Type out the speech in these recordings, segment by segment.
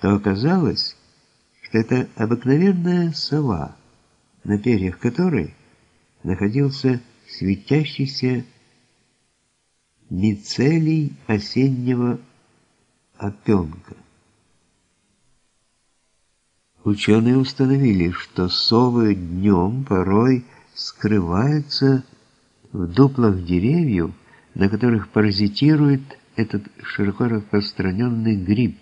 то оказалось, что это обыкновенная сова, на перьях которой находился светящийся мицелий осеннего опенка. Ученые установили, что совы днем порой скрываются в дуплах деревьев, на которых паразитирует этот широко распространенный гриб.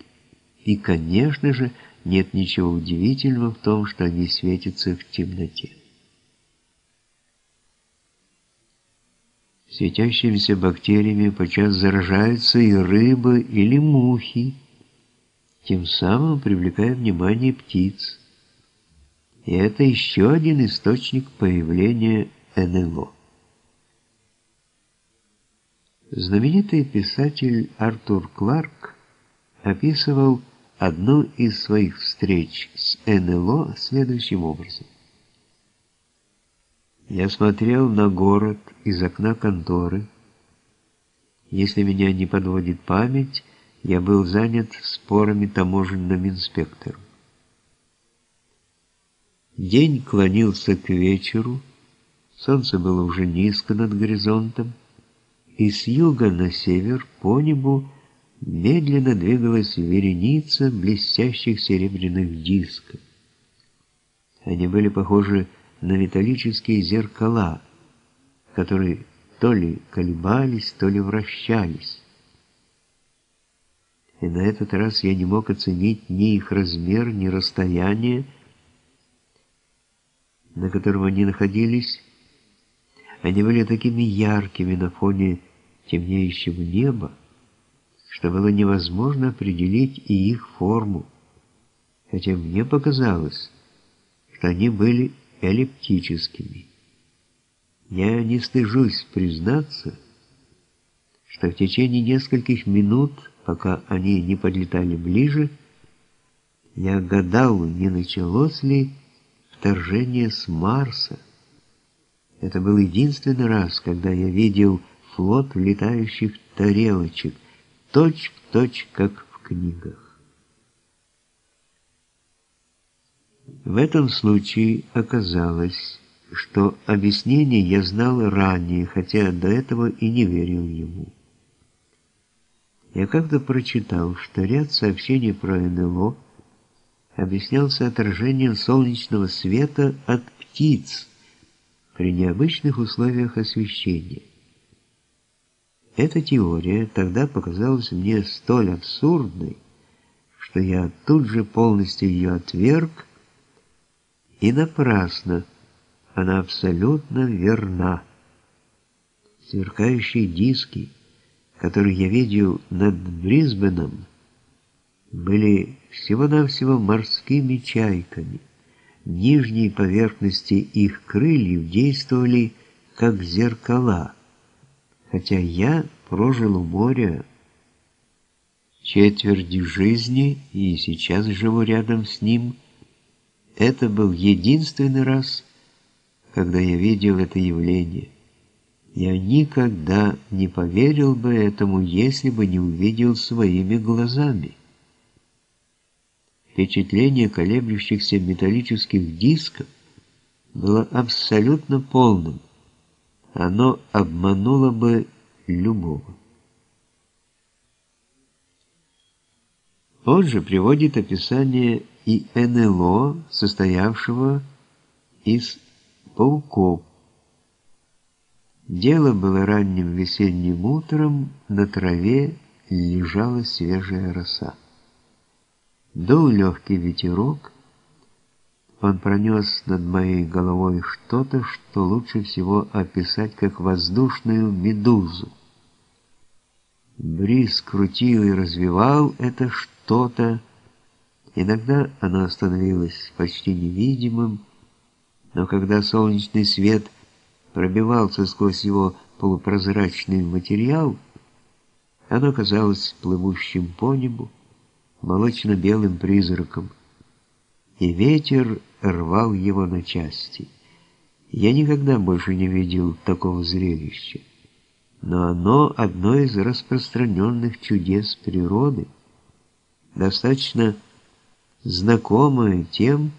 И, конечно же, нет ничего удивительного в том, что они светятся в темноте. Светящимися бактериями подчас заражаются и рыбы или мухи, тем самым привлекая внимание птиц. И это еще один источник появления НЛО. Знаменитый писатель Артур Кларк описывал одну из своих встреч с НЛО следующим образом. Я смотрел на город из окна конторы. Если меня не подводит память, я был занят спорами таможенным инспектором. День клонился к вечеру, солнце было уже низко над горизонтом, и с юга на север по небу медленно двигалась вереница блестящих серебряных дисков. Они были похожи на металлические зеркала, которые то ли колебались, то ли вращались. И на этот раз я не мог оценить ни их размер, ни расстояние, на котором они находились. Они были такими яркими на фоне темнеющего неба, что было невозможно определить и их форму, хотя мне показалось, что они были эллиптическими. Я не стыжусь признаться, что в течение нескольких минут, пока они не подлетали ближе, я гадал, не началось ли вторжение с Марса. Это был единственный раз, когда я видел флот летающих тарелочек, точь в точь, как в книгах. В этом случае оказалось, что объяснение я знал ранее, хотя до этого и не верил ему. Я как-то прочитал, что ряд сообщений про НЛО объяснялся отражением солнечного света от птиц при необычных условиях освещения. Эта теория тогда показалась мне столь абсурдной, что я тут же полностью ее отверг, и напрасно она абсолютно верна. Сверкающие диски, которые я видел над Брисбеном, были всего-навсего морскими чайками. Нижние поверхности их крыльев действовали как зеркала, хотя я прожил у моря четверть жизни и сейчас живу рядом с ним, это был единственный раз, когда я видел это явление. Я никогда не поверил бы этому, если бы не увидел своими глазами. Впечатление колеблющихся металлических дисков было абсолютно полным. Оно обмануло бы любого. Он же приводит описание и НЛО, состоявшего из пауков. Дело было ранним весенним утром, на траве лежала свежая роса. Дул легкий ветерок, он пронес над моей головой что-то, что лучше всего описать как воздушную медузу. Бриз крутил и развивал это что-то. Иногда оно становилось почти невидимым, но когда солнечный свет пробивался сквозь его полупрозрачный материал, оно казалось плывущим по небу, молочно-белым призраком, и ветер рвал его на части. Я никогда больше не видел такого зрелища, но оно одно из распространенных чудес природы. Достаточно знакомое тем,